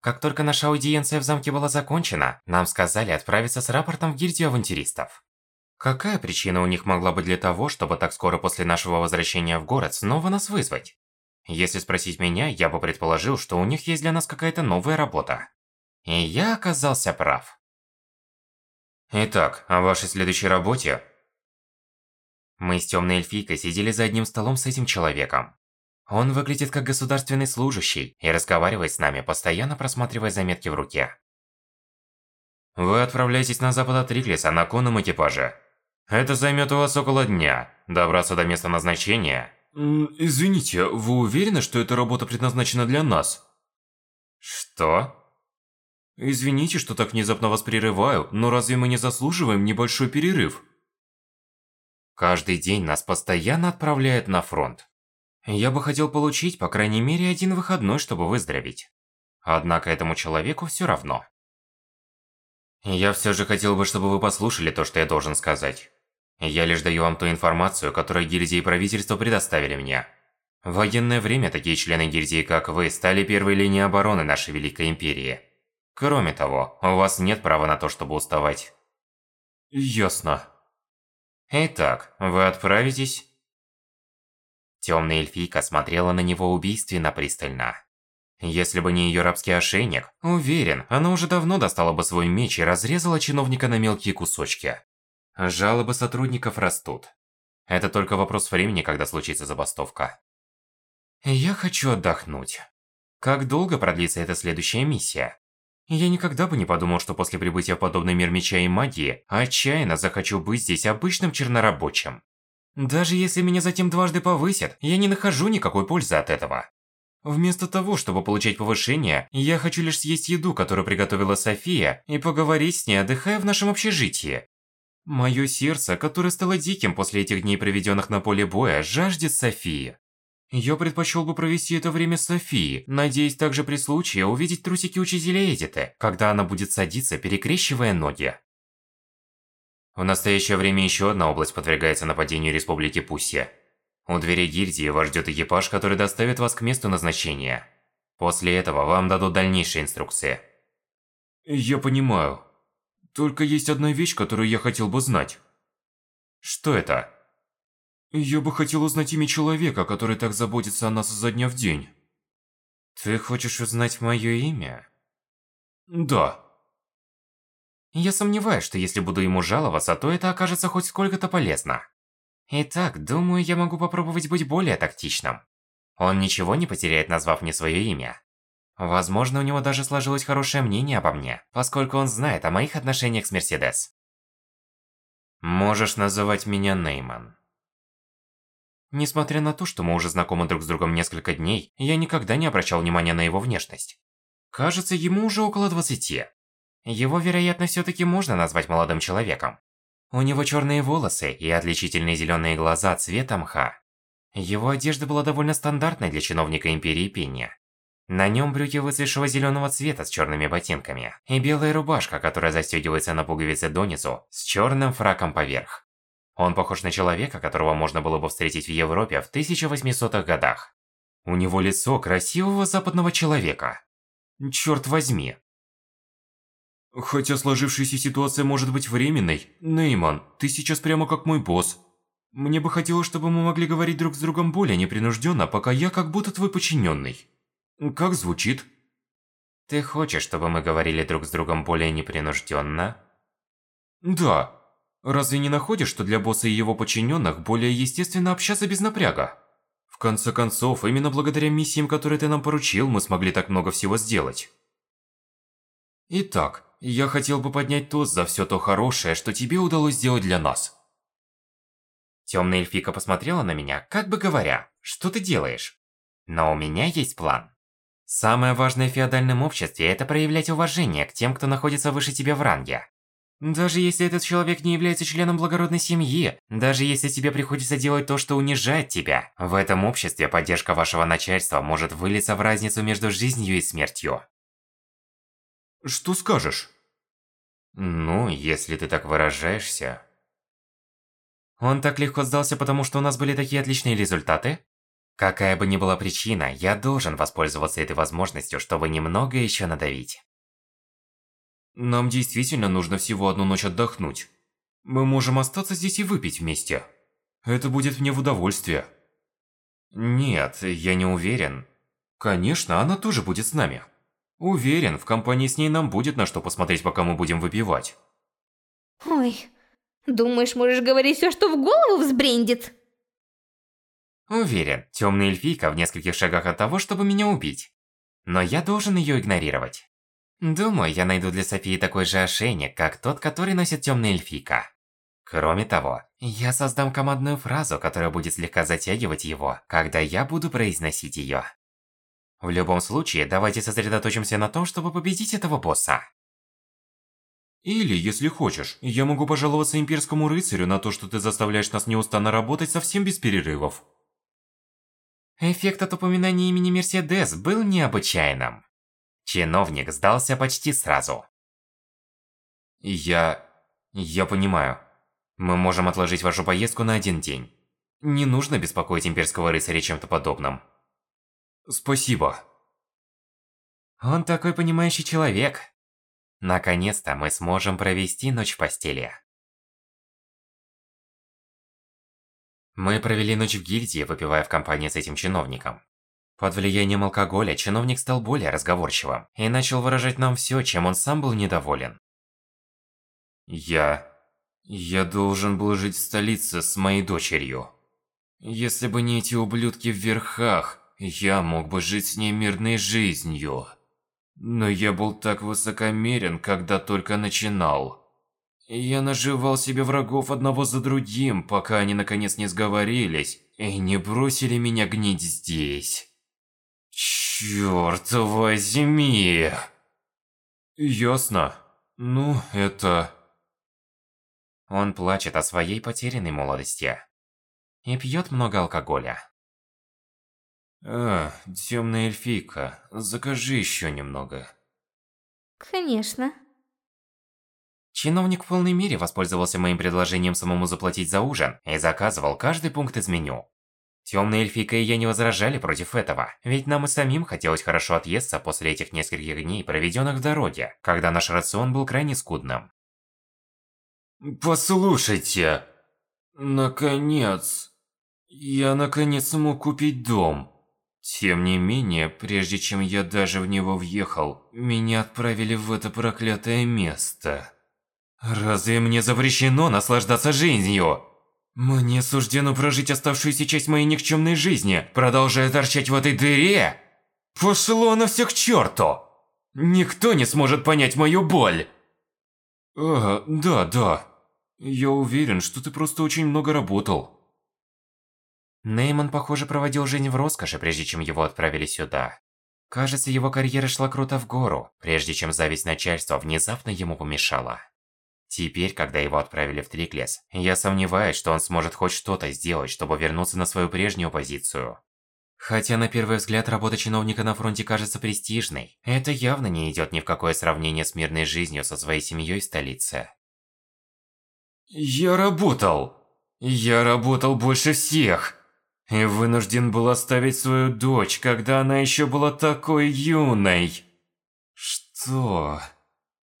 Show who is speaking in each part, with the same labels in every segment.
Speaker 1: Как только наша аудиенция в замке была закончена, нам сказали отправиться с рапортом в гильдию авантюристов. Какая причина у них могла быть для того, чтобы так скоро после нашего возвращения в город снова нас вызвать? Если спросить меня, я бы предположил, что у них есть для нас какая-то новая работа. И я оказался прав. Итак, о вашей следующей работе. Мы с темной эльфийкой сидели за одним столом с этим человеком. Он выглядит как государственный служащий и разговаривает с нами, постоянно просматривая заметки в руке. Вы отправляетесь на запад от Риклиса на конном экипаже. Это займет у вас около дня. Добраться до места назначения.
Speaker 2: Извините, вы уверены, что эта работа предназначена для нас?
Speaker 1: Что?
Speaker 2: Извините, что так внезапно вас прерываю, но разве мы не заслуживаем небольшой перерыв?
Speaker 1: Каждый день нас постоянно отправляют на фронт. Я бы хотел получить, по крайней мере, один выходной, чтобы выздороветь. Однако этому человеку все равно. Я все же хотел бы, чтобы вы послушали то, что я должен сказать. Я лишь даю вам ту информацию, которую гильдии и правительство предоставили мне. В военное время такие члены гильдии, как вы, стали первой линией обороны нашей Великой Империи. Кроме того, у вас нет права на то, чтобы уставать.
Speaker 2: Ясно.
Speaker 1: Итак, вы отправитесь? Темная эльфийка смотрела на него убийственно пристально. Если бы не ее рабский ошейник, уверен, она уже давно достала бы свой меч и разрезала чиновника на мелкие кусочки. Жалобы сотрудников растут. Это только вопрос времени, когда случится забастовка. Я хочу отдохнуть. Как долго продлится эта следующая миссия? Я никогда бы не подумал, что после прибытия в подобный мир меча и магии, отчаянно захочу быть здесь обычным чернорабочим. Даже если меня затем дважды повысят, я не нахожу никакой пользы от этого. Вместо того, чтобы получать повышение, я хочу лишь съесть еду, которую приготовила София, и поговорить с ней, отдыхая в нашем общежитии. Моё сердце, которое стало диким после этих дней, проведенных на поле боя, жаждет Софии. Я предпочел бы провести это время с Софией, надеясь также при случае увидеть трусики учителя Эдиты, когда она будет садиться, перекрещивая ноги. В настоящее время еще одна область подвергается нападению Республики Пусси. У двери гильдии вас ждет экипаж, который доставит вас к месту назначения. После этого вам дадут дальнейшие инструкции.
Speaker 2: Я понимаю. Только есть одна вещь, которую я хотел бы знать.
Speaker 1: Что это?
Speaker 2: Я бы хотел узнать имя человека, который так заботится о нас изо дня в день.
Speaker 1: Ты хочешь узнать мое имя?
Speaker 2: Да.
Speaker 1: Я сомневаюсь, что если буду ему жаловаться, то это окажется хоть сколько-то полезно. Итак, думаю, я могу попробовать быть более тактичным. Он ничего не потеряет, назвав мне свое имя. Возможно, у него даже сложилось хорошее мнение обо мне, поскольку он знает о моих отношениях с Мерседес. Можешь называть меня Нейман. Несмотря на то, что мы уже знакомы друг с другом несколько дней, я никогда не обращал внимания на его внешность. Кажется, ему уже около 20. Его, вероятно, все-таки можно назвать молодым человеком. У него черные волосы и отличительные зеленые глаза цвета мха. Его одежда была довольно стандартной для чиновника Империи Пенни. На нем брюки выцветшего зеленого цвета с черными ботинками и белая рубашка, которая застегивается на пуговицы донизу, с черным фраком поверх. Он похож на человека, которого можно было бы встретить в Европе в 1800-х годах. У него лицо красивого западного человека. Черт возьми,
Speaker 2: Хотя сложившаяся ситуация может быть временной, Нейман, ты сейчас прямо как мой босс. Мне бы хотелось, чтобы мы могли говорить друг с другом более непринужденно, пока я как будто твой подчиненный. Как звучит?
Speaker 1: Ты хочешь, чтобы мы говорили друг с другом более непринужденно?
Speaker 2: Да. Разве не находишь, что для босса и его подчиненных более естественно общаться без напряга? В конце концов, именно благодаря миссиям, которые ты нам поручил, мы смогли так много всего сделать. Итак, я хотел бы поднять тост за все то хорошее, что тебе удалось сделать для нас.
Speaker 1: Темная эльфика посмотрела на меня, как бы говоря, что ты делаешь? Но у меня есть план. Самое важное в феодальном обществе – это проявлять уважение к тем, кто находится выше тебя в ранге. Даже если этот человек не является членом благородной семьи, даже если тебе приходится делать то, что унижает тебя, в этом обществе поддержка вашего начальства может вылиться в разницу между жизнью и смертью.
Speaker 2: Что скажешь?
Speaker 1: Ну, если ты так выражаешься. Он так легко сдался, потому что у нас были такие отличные результаты? Какая бы ни была причина, я должен воспользоваться этой возможностью, чтобы немного еще надавить.
Speaker 2: Нам действительно нужно всего одну ночь отдохнуть. Мы можем остаться здесь и выпить вместе. Это будет мне в удовольствие.
Speaker 1: Нет, я не уверен.
Speaker 2: Конечно, она тоже будет с нами. Уверен, в компании с ней нам будет на что посмотреть, пока мы будем выпивать.
Speaker 3: Ой, думаешь, можешь говорить все, что в голову взбрендит?
Speaker 1: Уверен, темная эльфийка в нескольких шагах от того, чтобы меня убить. Но я должен ее игнорировать. Думаю, я найду для Софии такой же ошейник, как тот, который носит темная эльфийка. Кроме того, я создам командную фразу, которая будет слегка затягивать его, когда я буду произносить ее. В любом случае, давайте сосредоточимся на том, чтобы победить этого босса.
Speaker 2: Или, если хочешь, я могу пожаловаться имперскому рыцарю на то, что ты заставляешь нас неустанно работать совсем без перерывов.
Speaker 1: Эффект от упоминания имени Мерседес был необычайным. Чиновник сдался почти сразу.
Speaker 2: Я... я понимаю. Мы можем отложить вашу поездку на один день. Не нужно беспокоить имперского рыцаря чем-то подобным. Спасибо.
Speaker 1: Он такой понимающий человек. Наконец-то мы сможем провести ночь в постели. Мы провели ночь в гильдии, выпивая в компании с этим чиновником. Под влиянием алкоголя чиновник стал более разговорчивым и начал выражать нам все, чем он сам был недоволен.
Speaker 2: Я... Я должен был жить в столице с моей дочерью. Если бы не эти ублюдки в верхах, я мог бы жить с ней мирной жизнью. Но я был так высокомерен, когда только начинал. Я наживал себе врагов одного за другим, пока они наконец не сговорились и не бросили меня гнить здесь. Чёрт возьми! Ясно. Ну, это...
Speaker 1: Он плачет о своей потерянной молодости. И пьет много алкоголя.
Speaker 2: А, темная эльфийка, закажи еще немного.
Speaker 3: Конечно.
Speaker 1: Чиновник в полной мере воспользовался моим предложением самому заплатить за ужин и заказывал каждый пункт из меню. Темная эльфийка и я не возражали против этого, ведь нам и самим хотелось хорошо отъесться после этих нескольких дней, проведенных в дороге, когда наш рацион был крайне скудным.
Speaker 2: Послушайте, наконец, я наконец смог купить дом. Тем не менее, прежде чем я даже в него въехал, меня отправили в это проклятое место. Разве мне запрещено наслаждаться жизнью? Мне суждено прожить оставшуюся часть моей никчемной жизни, продолжая торчать в этой дыре? Пошло на всех к черту! Никто не сможет понять мою боль! А, да, да. Я уверен, что ты просто очень много работал.
Speaker 1: Нейман, похоже, проводил жизнь в роскоши, прежде чем его отправили сюда. Кажется, его карьера шла круто в гору, прежде чем зависть начальства внезапно ему помешала. Теперь, когда его отправили в Триклес, я сомневаюсь, что он сможет хоть что-то сделать, чтобы вернуться на свою прежнюю позицию. Хотя на первый взгляд работа чиновника на фронте кажется престижной, это явно не идет ни в какое сравнение с мирной жизнью со своей семьей в столице.
Speaker 2: Я работал. Я работал больше всех. И вынужден был оставить свою дочь, когда она еще была такой юной. Что?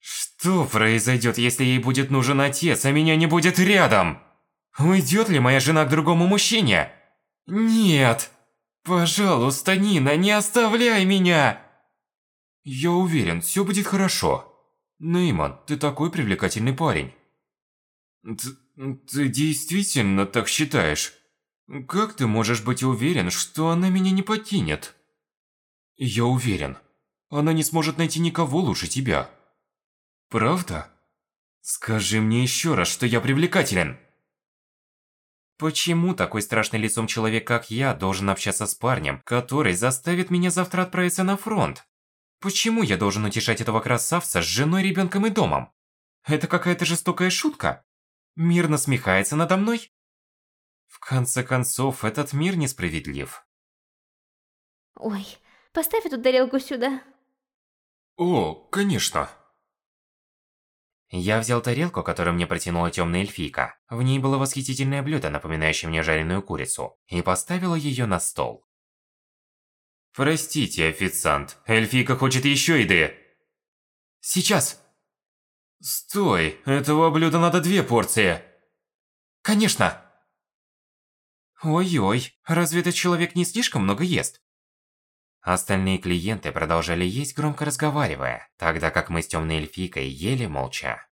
Speaker 2: Что произойдет, если ей будет нужен отец, а меня не будет рядом? Уйдет ли моя жена к другому мужчине? Нет. Пожалуйста, Нина, не оставляй меня. Я уверен, все будет хорошо. Нейман, ты такой привлекательный парень. Ты, ты действительно так считаешь? Как ты можешь быть уверен, что она меня не покинет? Я уверен. Она не сможет найти никого лучше тебя. Правда? Скажи мне еще раз, что я привлекателен.
Speaker 1: Почему такой страшный лицом человек, как я, должен общаться с парнем, который заставит меня завтра отправиться на фронт? Почему я должен утешать этого красавца с женой, ребенком и домом? Это какая-то жестокая шутка? Мир насмехается надо мной? Конце концов, этот мир несправедлив.
Speaker 3: Ой, поставь эту тарелку сюда.
Speaker 2: О, конечно.
Speaker 1: Я взял тарелку, которую мне протянула темная эльфийка. В ней было восхитительное блюдо, напоминающее мне жареную курицу, и поставила ее на стол. Простите, официант, эльфийка хочет еще еды.
Speaker 2: Сейчас.
Speaker 1: Стой, этого блюда надо две порции.
Speaker 2: Конечно.
Speaker 1: Ой-ой, разве этот человек не слишком много ест? Остальные клиенты продолжали есть, громко разговаривая, тогда как мы с темной эльфийкой ели молча.